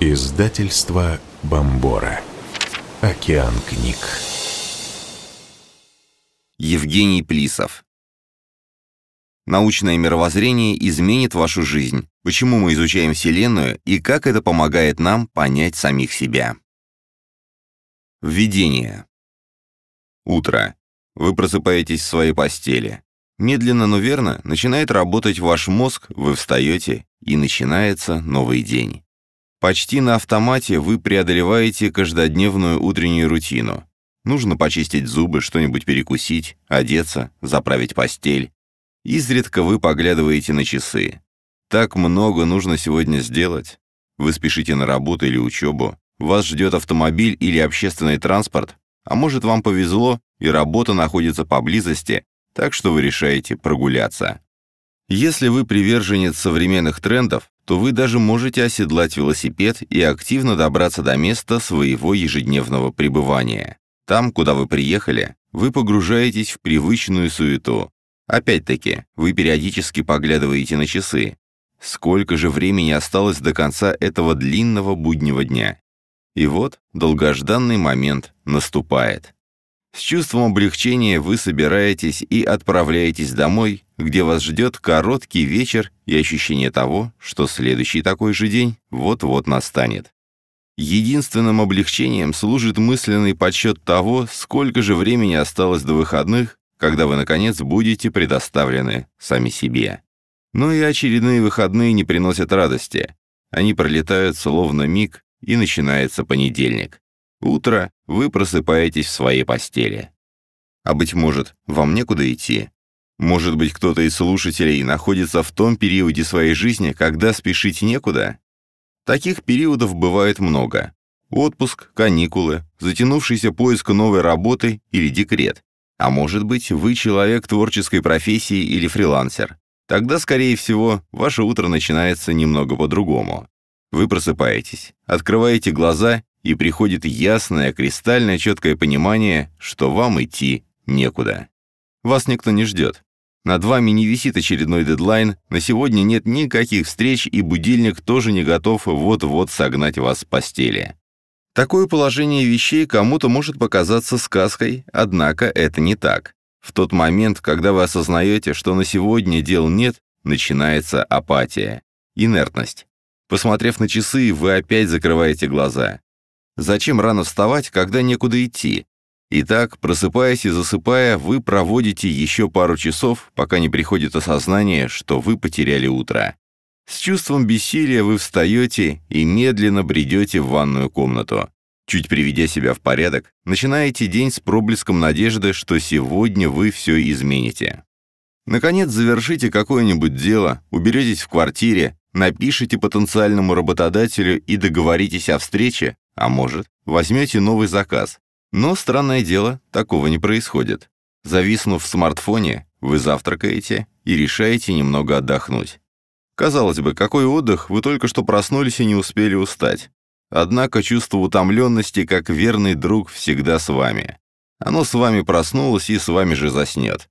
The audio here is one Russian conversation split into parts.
Издательство Бомбора. Океан книг. Евгений Плисов. Научное мировоззрение изменит вашу жизнь. Почему мы изучаем Вселенную и как это помогает нам понять самих себя. Введение. Утро. Вы просыпаетесь в своей постели. Медленно, но верно начинает работать ваш мозг, вы встаете, и начинается новый день. Почти на автомате вы преодолеваете каждодневную утреннюю рутину. Нужно почистить зубы, что-нибудь перекусить, одеться, заправить постель. Изредка вы поглядываете на часы. Так много нужно сегодня сделать. Вы спешите на работу или учебу. Вас ждет автомобиль или общественный транспорт. А может, вам повезло, и работа находится поблизости, так что вы решаете прогуляться. Если вы приверженец современных трендов, то вы даже можете оседлать велосипед и активно добраться до места своего ежедневного пребывания. Там, куда вы приехали, вы погружаетесь в привычную суету. Опять-таки, вы периодически поглядываете на часы. Сколько же времени осталось до конца этого длинного буднего дня? И вот долгожданный момент наступает. С чувством облегчения вы собираетесь и отправляетесь домой, где вас ждет короткий вечер и ощущение того, что следующий такой же день вот-вот настанет. Единственным облегчением служит мысленный подсчет того, сколько же времени осталось до выходных, когда вы, наконец, будете предоставлены сами себе. Но и очередные выходные не приносят радости. Они пролетают словно миг, и начинается понедельник. Утро, вы просыпаетесь в своей постели. А быть может, вам некуда идти? Может быть, кто-то из слушателей находится в том периоде своей жизни, когда спешить некуда? Таких периодов бывает много. Отпуск, каникулы, затянувшийся поиск новой работы или декрет. А может быть, вы человек творческой профессии или фрилансер. Тогда, скорее всего, ваше утро начинается немного по-другому. Вы просыпаетесь, открываете глаза и приходит ясное, кристальное четкое понимание, что вам идти некуда. Вас никто не ждет. Над вами не висит очередной дедлайн, на сегодня нет никаких встреч, и будильник тоже не готов вот-вот согнать вас с постели. Такое положение вещей кому-то может показаться сказкой, однако это не так. В тот момент, когда вы осознаете, что на сегодня дел нет, начинается апатия, инертность. Посмотрев на часы, вы опять закрываете глаза. Зачем рано вставать, когда некуда идти? Итак, просыпаясь и засыпая, вы проводите еще пару часов, пока не приходит осознание, что вы потеряли утро. С чувством бессилия вы встаете и медленно бредете в ванную комнату. Чуть приведя себя в порядок, начинаете день с проблеском надежды, что сегодня вы все измените. Наконец, завершите какое-нибудь дело, уберетесь в квартире, напишите потенциальному работодателю и договоритесь о встрече, а может, возьмете новый заказ. Но, странное дело, такого не происходит. Зависнув в смартфоне, вы завтракаете и решаете немного отдохнуть. Казалось бы, какой отдых, вы только что проснулись и не успели устать. Однако чувство утомленности, как верный друг, всегда с вами. Оно с вами проснулось и с вами же заснет.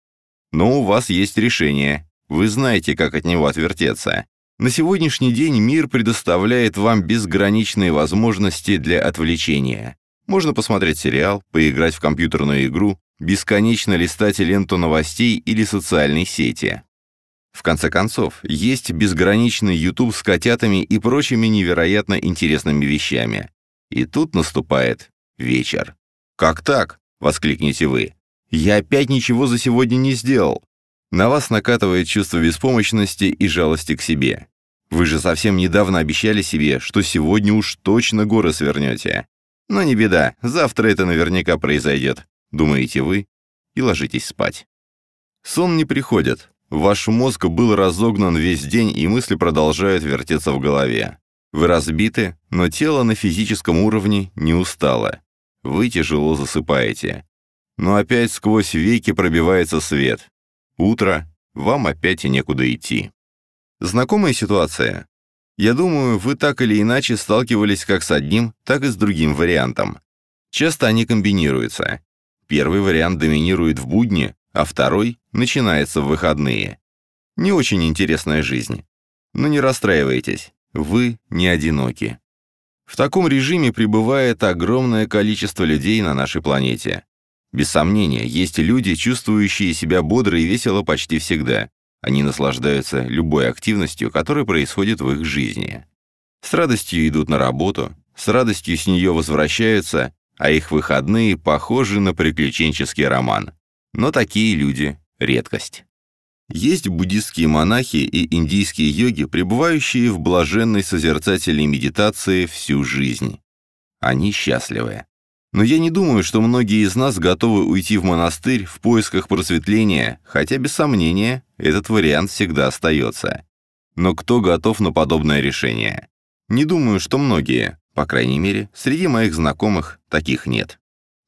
Но у вас есть решение. Вы знаете, как от него отвертеться. На сегодняшний день мир предоставляет вам безграничные возможности для отвлечения. Можно посмотреть сериал, поиграть в компьютерную игру, бесконечно листать ленту новостей или социальной сети. В конце концов, есть безграничный YouTube с котятами и прочими невероятно интересными вещами. И тут наступает вечер. «Как так?» — воскликнете вы. «Я опять ничего за сегодня не сделал. На вас накатывает чувство беспомощности и жалости к себе. Вы же совсем недавно обещали себе, что сегодня уж точно горы свернете. Но не беда, завтра это наверняка произойдет, думаете вы, и ложитесь спать. Сон не приходит. Ваш мозг был разогнан весь день, и мысли продолжают вертеться в голове. Вы разбиты, но тело на физическом уровне не устало. Вы тяжело засыпаете. Но опять сквозь веки пробивается свет. Утро, вам опять и некуда идти. Знакомая ситуация? Я думаю, вы так или иначе сталкивались как с одним, так и с другим вариантом. Часто они комбинируются. Первый вариант доминирует в будни, а второй начинается в выходные. Не очень интересная жизнь. Но не расстраивайтесь, вы не одиноки. В таком режиме пребывает огромное количество людей на нашей планете. Без сомнения, есть люди, чувствующие себя бодро и весело почти всегда. Они наслаждаются любой активностью, которая происходит в их жизни. С радостью идут на работу, с радостью с нее возвращаются, а их выходные похожи на приключенческий роман. Но такие люди — редкость. Есть буддистские монахи и индийские йоги, пребывающие в блаженной созерцательной медитации всю жизнь. Они счастливы. Но я не думаю, что многие из нас готовы уйти в монастырь в поисках просветления, хотя, без сомнения, этот вариант всегда остается. Но кто готов на подобное решение? Не думаю, что многие, по крайней мере, среди моих знакомых таких нет.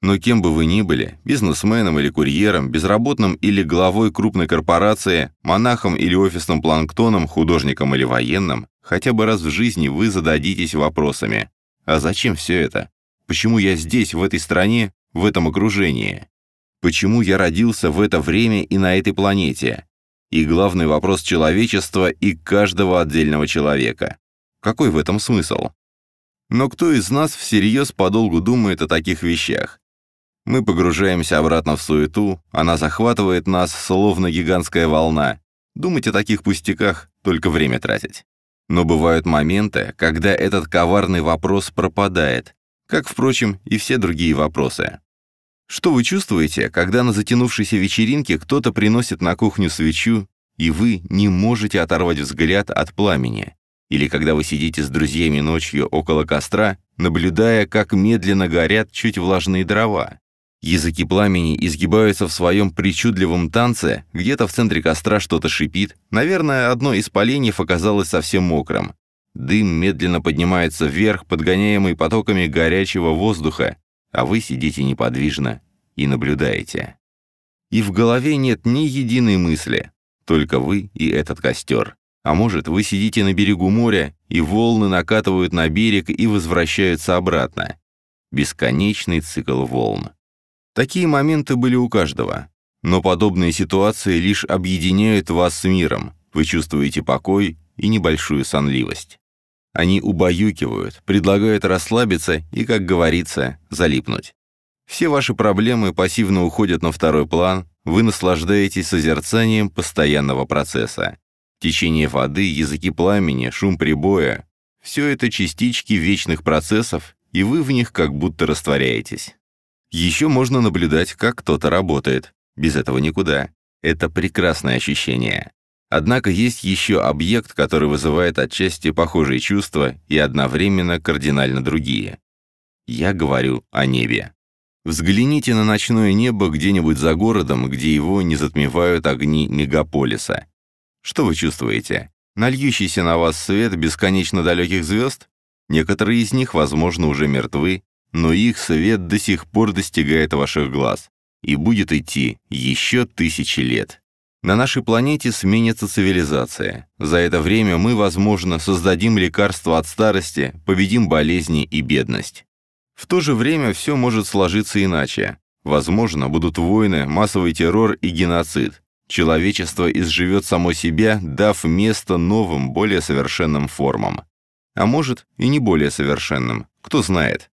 Но кем бы вы ни были, бизнесменом или курьером, безработным или главой крупной корпорации, монахом или офисным планктоном, художником или военным, хотя бы раз в жизни вы зададитесь вопросами. А зачем все это? Почему я здесь, в этой стране, в этом окружении? Почему я родился в это время и на этой планете? И главный вопрос человечества и каждого отдельного человека. Какой в этом смысл? Но кто из нас всерьез подолгу думает о таких вещах? Мы погружаемся обратно в суету, она захватывает нас, словно гигантская волна. Думать о таких пустяках — только время тратить. Но бывают моменты, когда этот коварный вопрос пропадает, как, впрочем, и все другие вопросы. Что вы чувствуете, когда на затянувшейся вечеринке кто-то приносит на кухню свечу, и вы не можете оторвать взгляд от пламени? Или когда вы сидите с друзьями ночью около костра, наблюдая, как медленно горят чуть влажные дрова? Языки пламени изгибаются в своем причудливом танце, где-то в центре костра что-то шипит. Наверное, одно из поленьев оказалось совсем мокрым. Дым медленно поднимается вверх, подгоняемый потоками горячего воздуха, а вы сидите неподвижно и наблюдаете. И в голове нет ни единой мысли, только вы и этот костер. А может, вы сидите на берегу моря, и волны накатывают на берег и возвращаются обратно. Бесконечный цикл волн. Такие моменты были у каждого. Но подобные ситуации лишь объединяют вас с миром. Вы чувствуете покой и небольшую сонливость. Они убаюкивают, предлагают расслабиться и, как говорится, залипнуть. Все ваши проблемы пассивно уходят на второй план, вы наслаждаетесь созерцанием постоянного процесса. Течение воды, языки пламени, шум прибоя — все это частички вечных процессов, и вы в них как будто растворяетесь. Еще можно наблюдать, как кто-то работает. Без этого никуда. Это прекрасное ощущение. Однако есть еще объект, который вызывает отчасти похожие чувства и одновременно кардинально другие. Я говорю о небе. Взгляните на ночное небо где-нибудь за городом, где его не затмевают огни мегаполиса. Что вы чувствуете? Нальющийся на вас свет бесконечно далеких звезд? Некоторые из них, возможно, уже мертвы, но их свет до сих пор достигает ваших глаз и будет идти еще тысячи лет. На нашей планете сменится цивилизация. За это время мы, возможно, создадим лекарство от старости, победим болезни и бедность. В то же время все может сложиться иначе. Возможно, будут войны, массовый террор и геноцид. Человечество изживет само себя, дав место новым, более совершенным формам. А может, и не более совершенным, кто знает.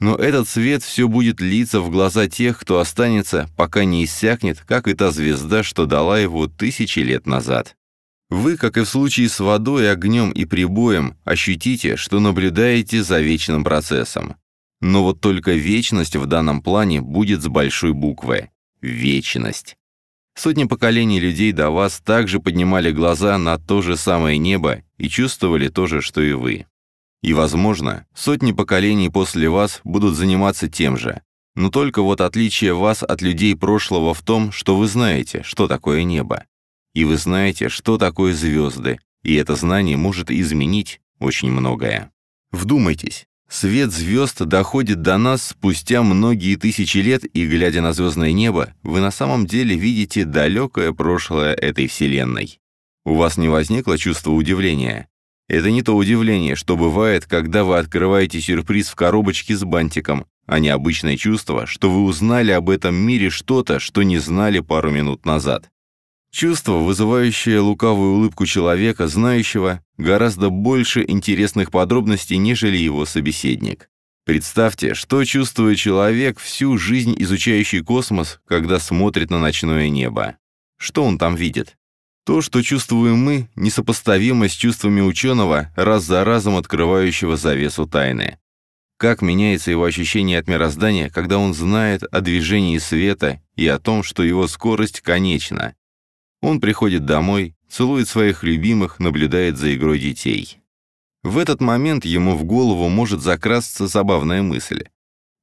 Но этот свет все будет литься в глаза тех, кто останется, пока не иссякнет, как и та звезда, что дала его тысячи лет назад. Вы, как и в случае с водой, огнем и прибоем, ощутите, что наблюдаете за вечным процессом. Но вот только вечность в данном плане будет с большой буквы. Вечность. Сотни поколений людей до вас также поднимали глаза на то же самое небо и чувствовали то же, что и вы. И, возможно, сотни поколений после вас будут заниматься тем же. Но только вот отличие вас от людей прошлого в том, что вы знаете, что такое небо. И вы знаете, что такое звезды, и это знание может изменить очень многое. Вдумайтесь, свет звезд доходит до нас спустя многие тысячи лет, и, глядя на звездное небо, вы на самом деле видите далекое прошлое этой Вселенной. У вас не возникло чувство удивления? Это не то удивление, что бывает, когда вы открываете сюрприз в коробочке с бантиком, а необычное чувство, что вы узнали об этом мире что-то, что не знали пару минут назад. Чувство, вызывающее лукавую улыбку человека, знающего гораздо больше интересных подробностей, нежели его собеседник. Представьте, что чувствует человек, всю жизнь изучающий космос, когда смотрит на ночное небо. Что он там видит? То, что чувствуем мы, несопоставимо с чувствами ученого, раз за разом открывающего завесу тайны. Как меняется его ощущение от мироздания, когда он знает о движении света и о том, что его скорость конечна. Он приходит домой, целует своих любимых, наблюдает за игрой детей. В этот момент ему в голову может закрасться забавная мысль.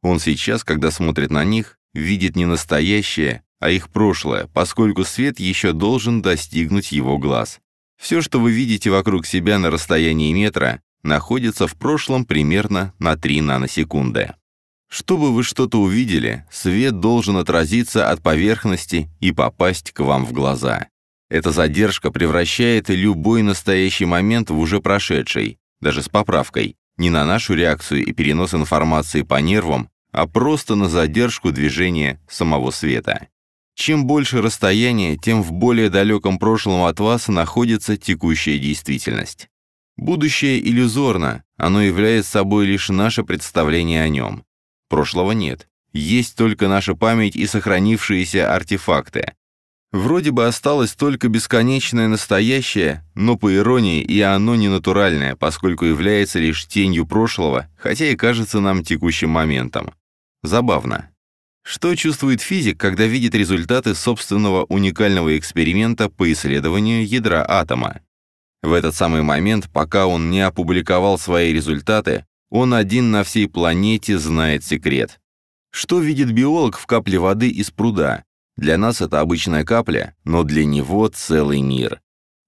Он сейчас, когда смотрит на них, видит не настоящее, а их прошлое, поскольку свет еще должен достигнуть его глаз. Все, что вы видите вокруг себя на расстоянии метра, находится в прошлом примерно на 3 наносекунды. Чтобы вы что-то увидели, свет должен отразиться от поверхности и попасть к вам в глаза. Эта задержка превращает любой настоящий момент в уже прошедший, даже с поправкой, не на нашу реакцию и перенос информации по нервам, а просто на задержку движения самого света. Чем больше расстояние, тем в более далеком прошлом от вас находится текущая действительность. Будущее иллюзорно, оно является собой лишь наше представление о нем. Прошлого нет. Есть только наша память и сохранившиеся артефакты. Вроде бы осталось только бесконечное настоящее, но по иронии и оно не натуральное, поскольку является лишь тенью прошлого, хотя и кажется нам текущим моментом. Забавно. Что чувствует физик, когда видит результаты собственного уникального эксперимента по исследованию ядра атома? В этот самый момент, пока он не опубликовал свои результаты, он один на всей планете знает секрет. Что видит биолог в капле воды из пруда? Для нас это обычная капля, но для него целый мир.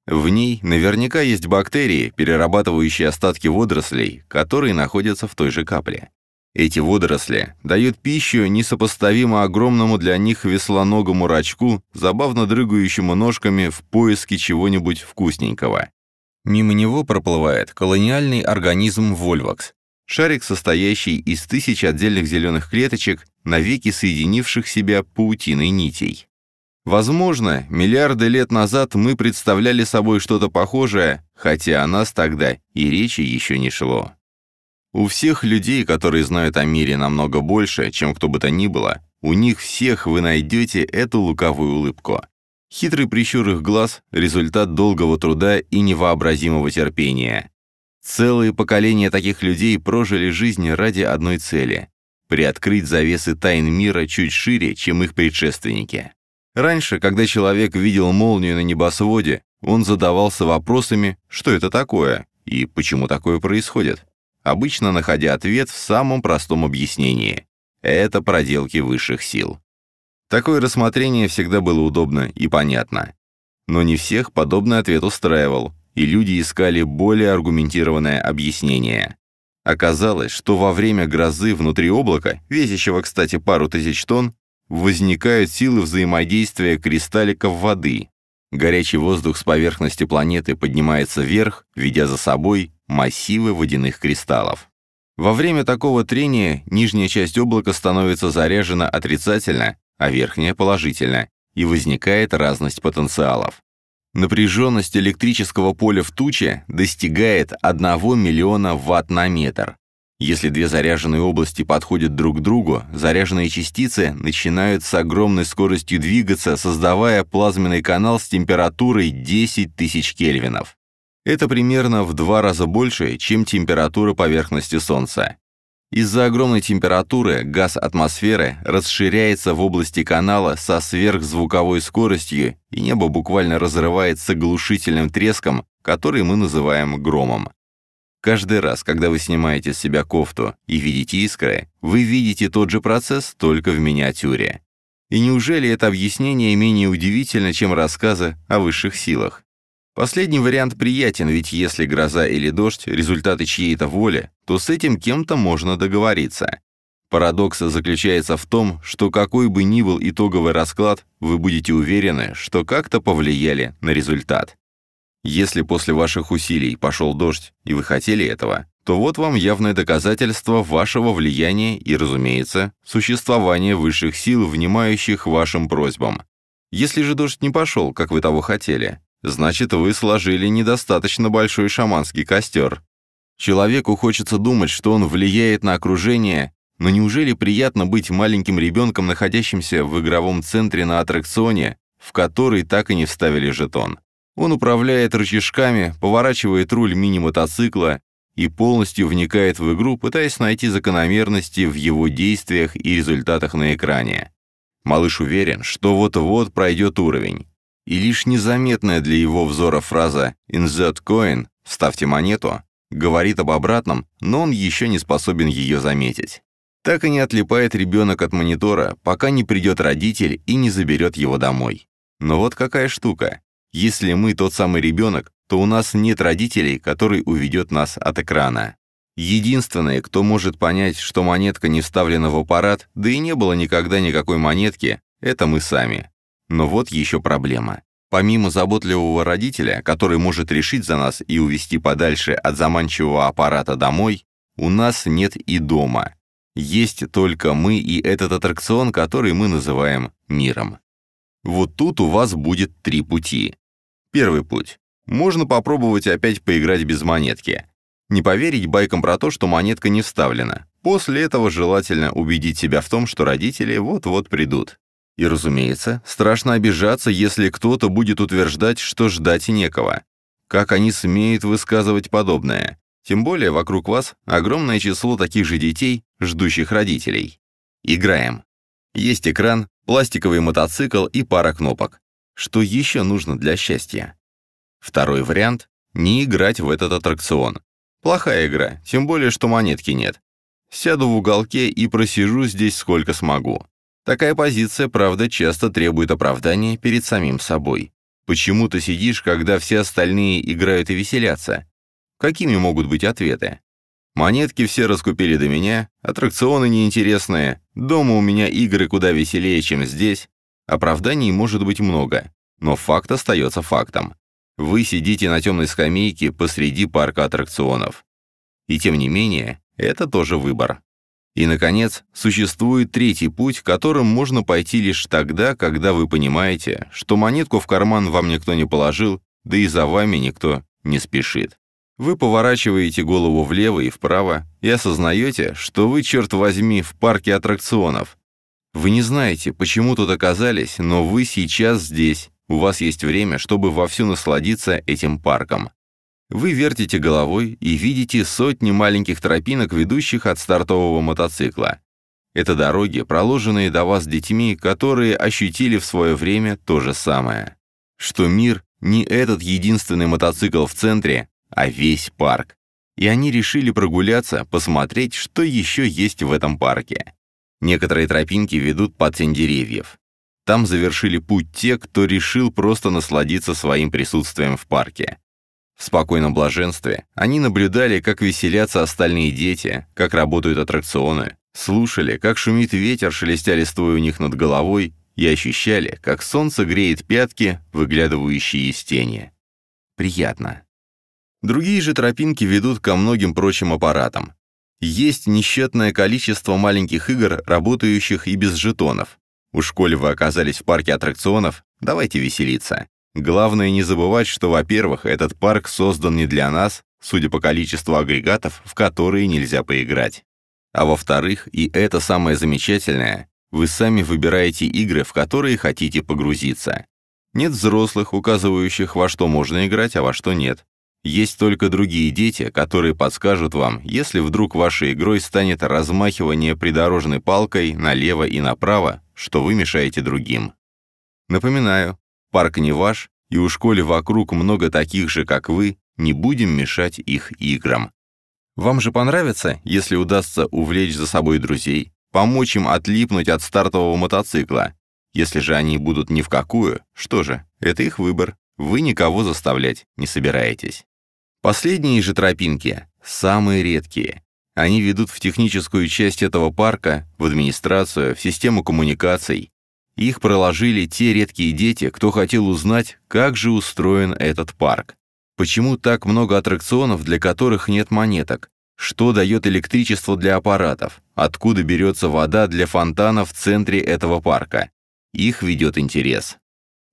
В ней наверняка есть бактерии, перерабатывающие остатки водорослей, которые находятся в той же капле. Эти водоросли дают пищу несопоставимо огромному для них веслоногому рачку, забавно дрыгающему ножками в поиске чего-нибудь вкусненького. Мимо него проплывает колониальный организм Вольвакс, шарик, состоящий из тысяч отдельных зеленых клеточек, навеки соединивших себя паутиной нитей. Возможно, миллиарды лет назад мы представляли собой что-то похожее, хотя о нас тогда и речи еще не шло. У всех людей, которые знают о мире намного больше, чем кто бы то ни было, у них всех вы найдете эту лукавую улыбку. Хитрый прищур их глаз – результат долгого труда и невообразимого терпения. Целые поколения таких людей прожили жизнь ради одной цели – приоткрыть завесы тайн мира чуть шире, чем их предшественники. Раньше, когда человек видел молнию на небосводе, он задавался вопросами, что это такое и почему такое происходит обычно находя ответ в самом простом объяснении. Это проделки высших сил. Такое рассмотрение всегда было удобно и понятно. Но не всех подобный ответ устраивал, и люди искали более аргументированное объяснение. Оказалось, что во время грозы внутри облака, весящего, кстати, пару тысяч тонн, возникают силы взаимодействия кристалликов воды. Горячий воздух с поверхности планеты поднимается вверх, ведя за собой массивы водяных кристаллов. Во время такого трения нижняя часть облака становится заряжена отрицательно, а верхняя – положительно, и возникает разность потенциалов. Напряженность электрического поля в туче достигает 1 миллиона ватт на метр. Если две заряженные области подходят друг к другу, заряженные частицы начинают с огромной скоростью двигаться, создавая плазменный канал с температурой 10 тысяч кельвинов. Это примерно в два раза больше, чем температура поверхности Солнца. Из-за огромной температуры газ атмосферы расширяется в области канала со сверхзвуковой скоростью, и небо буквально разрывается с оглушительным треском, который мы называем громом. Каждый раз, когда вы снимаете с себя кофту и видите искры, вы видите тот же процесс, только в миниатюре. И неужели это объяснение менее удивительно, чем рассказы о высших силах? Последний вариант приятен, ведь если гроза или дождь – результаты чьей-то воли, то с этим кем-то можно договориться. Парадокс заключается в том, что какой бы ни был итоговый расклад, вы будете уверены, что как-то повлияли на результат. Если после ваших усилий пошел дождь, и вы хотели этого, то вот вам явное доказательство вашего влияния и, разумеется, существования высших сил, внимающих вашим просьбам. Если же дождь не пошел, как вы того хотели, значит, вы сложили недостаточно большой шаманский костер. Человеку хочется думать, что он влияет на окружение, но неужели приятно быть маленьким ребенком, находящимся в игровом центре на аттракционе, в который так и не вставили жетон? Он управляет рычажками, поворачивает руль мини-мотоцикла и полностью вникает в игру, пытаясь найти закономерности в его действиях и результатах на экране. Малыш уверен, что вот-вот пройдет уровень. И лишь незаметная для его взора фраза «Insert coin» «Вставьте монету» говорит об обратном, но он еще не способен ее заметить. Так и не отлипает ребенок от монитора, пока не придет родитель и не заберет его домой. Но вот какая штука. Если мы тот самый ребенок, то у нас нет родителей, который уведет нас от экрана. Единственное, кто может понять, что монетка не вставлена в аппарат, да и не было никогда никакой монетки, это мы сами. Но вот еще проблема. Помимо заботливого родителя, который может решить за нас и увести подальше от заманчивого аппарата домой, у нас нет и дома. Есть только мы и этот аттракцион, который мы называем миром. Вот тут у вас будет три пути. Первый путь. Можно попробовать опять поиграть без монетки. Не поверить байкам про то, что монетка не вставлена. После этого желательно убедить себя в том, что родители вот-вот придут. И, разумеется, страшно обижаться, если кто-то будет утверждать, что ждать некого. Как они смеют высказывать подобное? Тем более вокруг вас огромное число таких же детей, ждущих родителей. Играем. Есть экран, пластиковый мотоцикл и пара кнопок. Что еще нужно для счастья? Второй вариант — не играть в этот аттракцион. Плохая игра, тем более, что монетки нет. Сяду в уголке и просижу здесь сколько смогу. Такая позиция, правда, часто требует оправдания перед самим собой. Почему ты сидишь, когда все остальные играют и веселятся? Какими могут быть ответы? Монетки все раскупили до меня, аттракционы неинтересные, дома у меня игры куда веселее, чем здесь. Оправданий может быть много, но факт остается фактом. Вы сидите на темной скамейке посреди парка аттракционов. И тем не менее, это тоже выбор. И, наконец, существует третий путь, которым можно пойти лишь тогда, когда вы понимаете, что монетку в карман вам никто не положил, да и за вами никто не спешит. Вы поворачиваете голову влево и вправо и осознаете, что вы, черт возьми, в парке аттракционов. Вы не знаете, почему тут оказались, но вы сейчас здесь, у вас есть время, чтобы вовсю насладиться этим парком. Вы вертите головой и видите сотни маленьких тропинок, ведущих от стартового мотоцикла. Это дороги, проложенные до вас детьми, которые ощутили в свое время то же самое. Что мир не этот единственный мотоцикл в центре, а весь парк. И они решили прогуляться, посмотреть, что еще есть в этом парке. Некоторые тропинки ведут под тень деревьев. Там завершили путь те, кто решил просто насладиться своим присутствием в парке. В спокойном блаженстве они наблюдали, как веселятся остальные дети, как работают аттракционы, слушали, как шумит ветер, шелестя листвой у них над головой, и ощущали, как солнце греет пятки, выглядывающие из тени. Приятно. Другие же тропинки ведут ко многим прочим аппаратам. Есть несчетное количество маленьких игр, работающих и без жетонов. У школе вы оказались в парке аттракционов, давайте веселиться. Главное не забывать, что, во-первых, этот парк создан не для нас, судя по количеству агрегатов, в которые нельзя поиграть. А во-вторых, и это самое замечательное, вы сами выбираете игры, в которые хотите погрузиться. Нет взрослых, указывающих, во что можно играть, а во что нет. Есть только другие дети, которые подскажут вам, если вдруг вашей игрой станет размахивание придорожной палкой налево и направо, что вы мешаете другим. Напоминаю, парк не ваш, и у школе вокруг много таких же, как вы, не будем мешать их играм. Вам же понравится, если удастся увлечь за собой друзей, помочь им отлипнуть от стартового мотоцикла. Если же они будут ни в какую, что же, это их выбор, вы никого заставлять не собираетесь. Последние же тропинки – самые редкие. Они ведут в техническую часть этого парка, в администрацию, в систему коммуникаций. Их проложили те редкие дети, кто хотел узнать, как же устроен этот парк. Почему так много аттракционов, для которых нет монеток? Что дает электричество для аппаратов? Откуда берется вода для фонтана в центре этого парка? Их ведет интерес.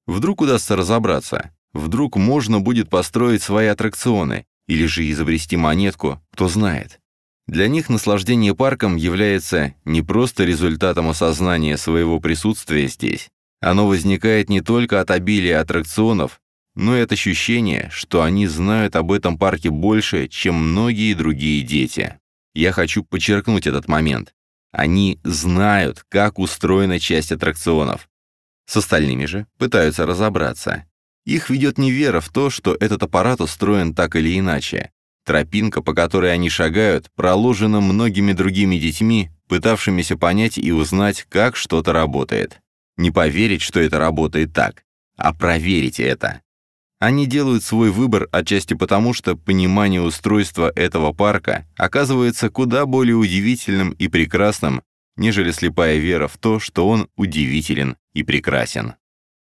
Вдруг удастся разобраться, вдруг можно будет построить свои аттракционы, или же изобрести монетку, кто знает. Для них наслаждение парком является не просто результатом осознания своего присутствия здесь. Оно возникает не только от обилия аттракционов, но и от ощущения, что они знают об этом парке больше, чем многие другие дети. Я хочу подчеркнуть этот момент. Они знают, как устроена часть аттракционов. С остальными же пытаются разобраться. Их ведет не вера в то, что этот аппарат устроен так или иначе. Тропинка, по которой они шагают, проложена многими другими детьми, пытавшимися понять и узнать, как что-то работает. Не поверить, что это работает так, а проверить это. Они делают свой выбор отчасти потому, что понимание устройства этого парка оказывается куда более удивительным и прекрасным, нежели слепая вера в то, что он удивителен и прекрасен.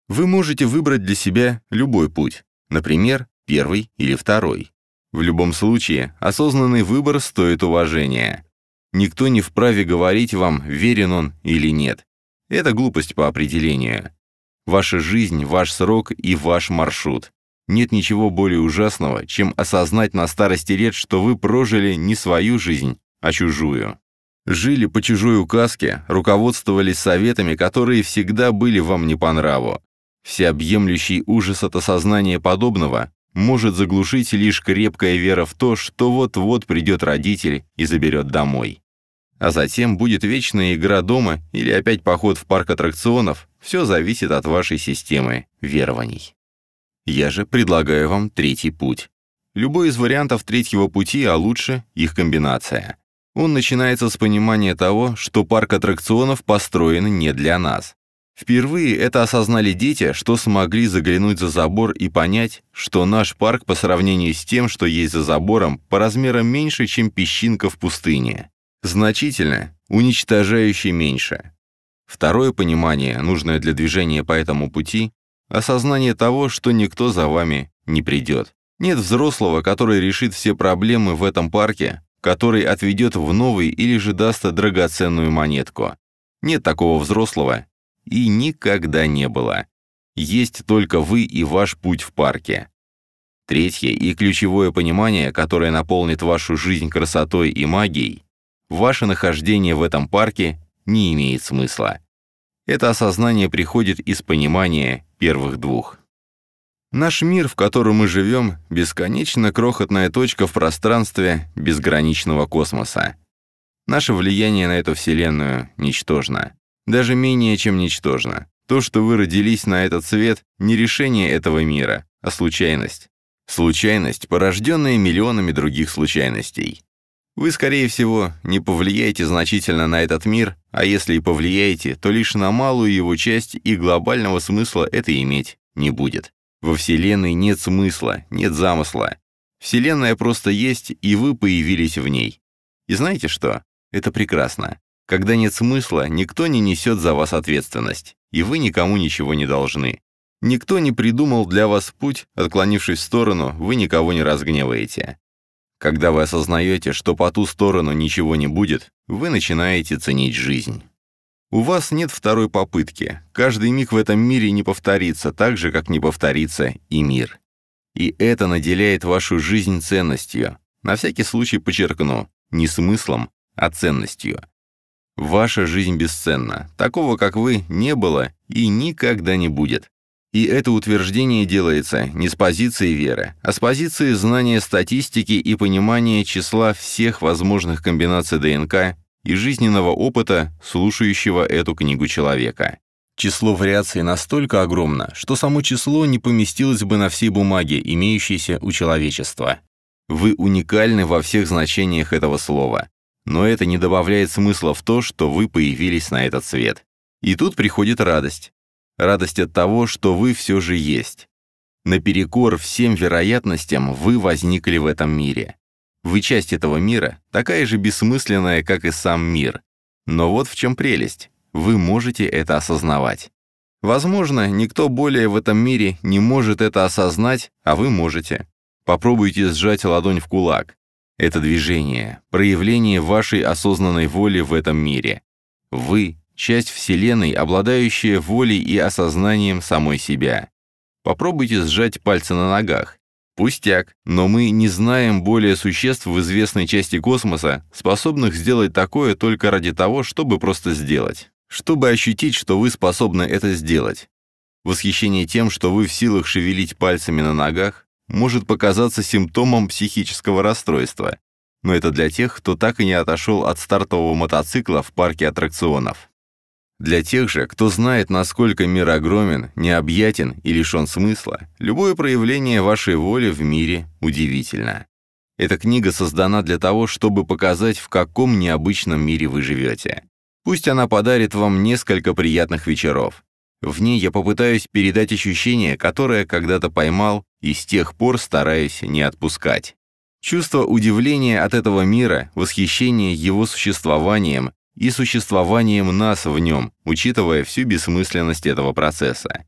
Вы можете выбрать для себя любой путь, например, первый или второй. В любом случае, осознанный выбор стоит уважения. Никто не вправе говорить вам, верен он или нет. Это глупость по определению. Ваша жизнь, ваш срок и ваш маршрут. Нет ничего более ужасного, чем осознать на старости лет, что вы прожили не свою жизнь, а чужую. Жили по чужой указке, руководствовались советами, которые всегда были вам не по нраву. Всеобъемлющий ужас от осознания подобного может заглушить лишь крепкая вера в то, что вот-вот придет родитель и заберет домой. А затем будет вечная игра дома или опять поход в парк аттракционов, все зависит от вашей системы верований. Я же предлагаю вам третий путь. Любой из вариантов третьего пути, а лучше их комбинация. Он начинается с понимания того, что парк аттракционов построен не для нас. Впервые это осознали дети, что смогли заглянуть за забор и понять, что наш парк по сравнению с тем, что есть за забором, по размерам меньше, чем песчинка в пустыне. Значительно, уничтожающе меньше. Второе понимание, нужное для движения по этому пути, осознание того, что никто за вами не придет. Нет взрослого, который решит все проблемы в этом парке, который отведет в новый или же даст драгоценную монетку. Нет такого взрослого, и никогда не было. Есть только вы и ваш путь в парке. Третье и ключевое понимание, которое наполнит вашу жизнь красотой и магией, ваше нахождение в этом парке не имеет смысла. Это осознание приходит из понимания первых двух. Наш мир, в котором мы живем, бесконечно крохотная точка в пространстве безграничного космоса. Наше влияние на эту Вселенную ничтожно даже менее чем ничтожно. То, что вы родились на этот свет, не решение этого мира, а случайность. Случайность, порожденная миллионами других случайностей. Вы, скорее всего, не повлияете значительно на этот мир, а если и повлияете, то лишь на малую его часть и глобального смысла это иметь не будет. Во Вселенной нет смысла, нет замысла. Вселенная просто есть, и вы появились в ней. И знаете что? Это прекрасно. Когда нет смысла, никто не несет за вас ответственность, и вы никому ничего не должны. Никто не придумал для вас путь, отклонившись в сторону, вы никого не разгневаете. Когда вы осознаете, что по ту сторону ничего не будет, вы начинаете ценить жизнь. У вас нет второй попытки. Каждый миг в этом мире не повторится так же, как не повторится и мир. И это наделяет вашу жизнь ценностью. На всякий случай подчеркну, не смыслом, а ценностью. Ваша жизнь бесценна. Такого, как вы, не было и никогда не будет. И это утверждение делается не с позиции веры, а с позиции знания статистики и понимания числа всех возможных комбинаций ДНК и жизненного опыта, слушающего эту книгу человека. Число вариаций настолько огромно, что само число не поместилось бы на всей бумаге, имеющейся у человечества. Вы уникальны во всех значениях этого слова. Но это не добавляет смысла в то, что вы появились на этот свет. И тут приходит радость. Радость от того, что вы все же есть. Наперекор всем вероятностям вы возникли в этом мире. Вы часть этого мира, такая же бессмысленная, как и сам мир. Но вот в чем прелесть. Вы можете это осознавать. Возможно, никто более в этом мире не может это осознать, а вы можете. Попробуйте сжать ладонь в кулак. Это движение, проявление вашей осознанной воли в этом мире. Вы часть Вселенной, обладающая волей и осознанием самой себя. Попробуйте сжать пальцы на ногах. Пустяк, но мы не знаем более существ в известной части космоса, способных сделать такое только ради того, чтобы просто сделать. Чтобы ощутить, что вы способны это сделать. Восхищение тем, что вы в силах шевелить пальцами на ногах, может показаться симптомом психического расстройства, но это для тех, кто так и не отошел от стартового мотоцикла в парке аттракционов. Для тех же, кто знает, насколько мир огромен, необъятен и лишен смысла, любое проявление вашей воли в мире удивительно. Эта книга создана для того, чтобы показать, в каком необычном мире вы живете. Пусть она подарит вам несколько приятных вечеров. В ней я попытаюсь передать ощущение, которое когда-то поймал и с тех пор стараюсь не отпускать. Чувство удивления от этого мира, восхищение его существованием и существованием нас в нем, учитывая всю бессмысленность этого процесса.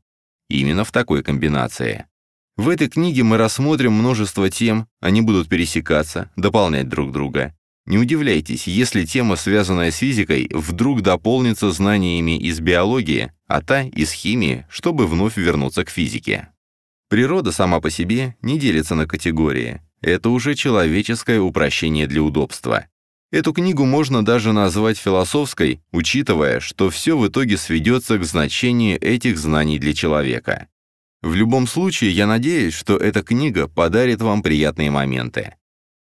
Именно в такой комбинации. В этой книге мы рассмотрим множество тем, они будут пересекаться, дополнять друг друга. Не удивляйтесь, если тема, связанная с физикой, вдруг дополнится знаниями из биологии, а та — из химии, чтобы вновь вернуться к физике. Природа сама по себе не делится на категории. Это уже человеческое упрощение для удобства. Эту книгу можно даже назвать философской, учитывая, что все в итоге сведется к значению этих знаний для человека. В любом случае, я надеюсь, что эта книга подарит вам приятные моменты.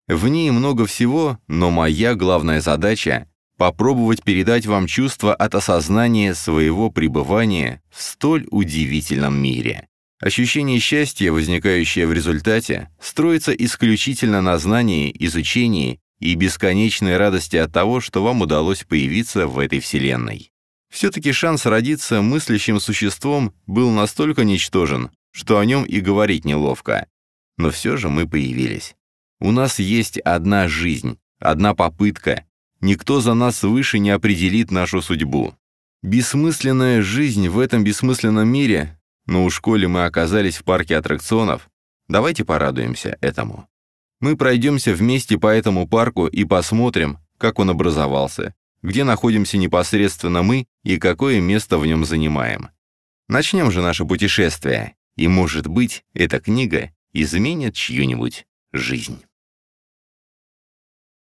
В ней много всего, но моя главная задача — попробовать передать вам чувство от осознания своего пребывания в столь удивительном мире. Ощущение счастья, возникающее в результате, строится исключительно на знании, изучении и бесконечной радости от того, что вам удалось появиться в этой вселенной. Все-таки шанс родиться мыслящим существом был настолько ничтожен, что о нем и говорить неловко. Но все же мы появились. У нас есть одна жизнь, одна попытка. Никто за нас выше не определит нашу судьбу. Бессмысленная жизнь в этом бессмысленном мире, но у школе мы оказались в парке аттракционов, давайте порадуемся этому. Мы пройдемся вместе по этому парку и посмотрим, как он образовался, где находимся непосредственно мы и какое место в нем занимаем. Начнем же наше путешествие, и, может быть, эта книга изменит чью-нибудь жизнь.